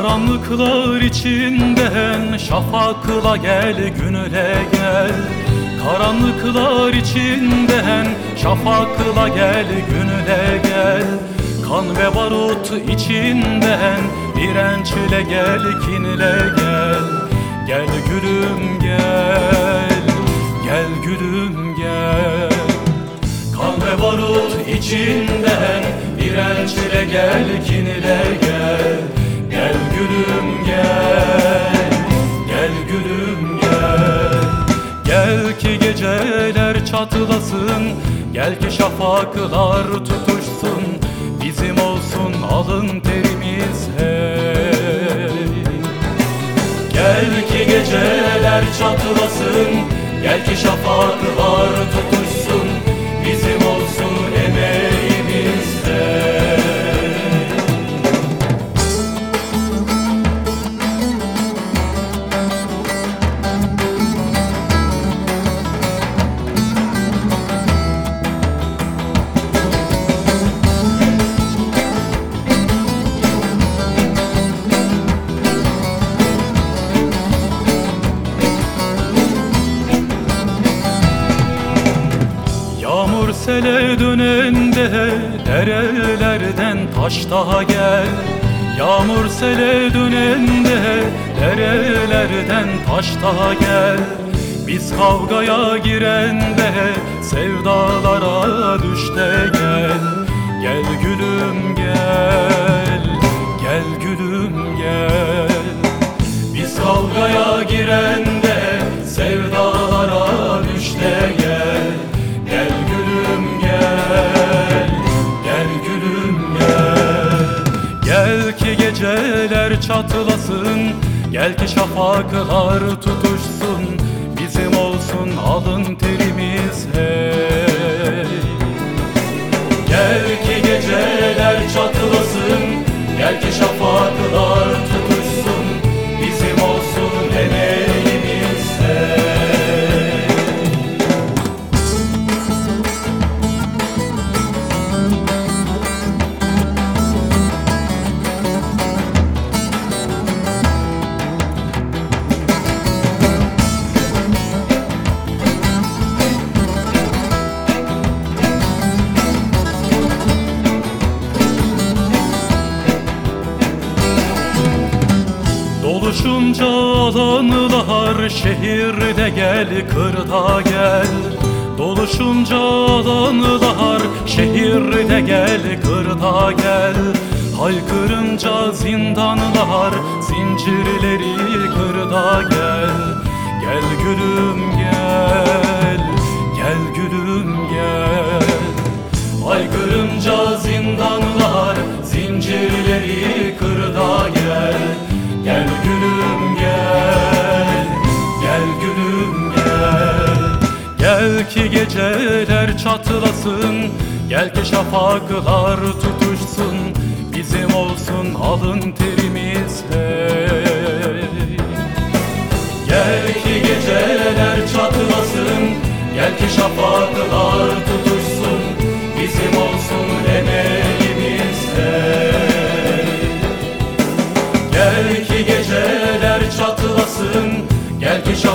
Karanlıklar içinden şafakla gel günüle gel. Karanlıklar içinden şafakla gel günüle gel. Kan ve barut içinden dirençle gel kinle gel. Gel gülüm gel. Gel gülüm gel. Kan ve barut içinden dirençle gel kinle gel Gel gülüm gel. Gel gülüm gel. Gel ki geceler çatlasın. Gel ki şafaklar tutuşsun. Bizim olsun alın terimiz hey Gel ki geceler çatlasın. Gel ki şafaklar tutuşsun Yağmur sele dönende derelerden taş daha gel. Yağmur sele dönende derelerden taş daha gel. Biz kavgaya girende sevdalara düş gel. Gel gülüm gel, Gel ki geceler çatlasın, gel ki şafaklar tutuşsun. Bizim olsun alın terimiz Doluşunca alanlar şehirde gel kırda gel. Doluşunca alanlar şehirde gel kırda gel. Haykırınca zindanlar zincirleri kırda gel. Gel gülüm gel, gel gülüm gel. Haykırınca zindanlar zincirleri gülüm gel. Gel ki geceler çatlasın Gel ki şafaklar tutuşsun. Bizim olsun alın terimiz hey Gel ki geceler çatlasın Gel ki şafaklar tutuşsun. Bizim olsun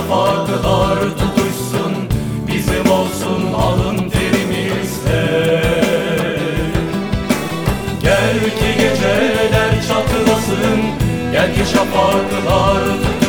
şafaklar tutuşsun Bizim olsun alın terimiz hey Gel ki geceler çatlasın. Gel ki şafaklar tutuşsun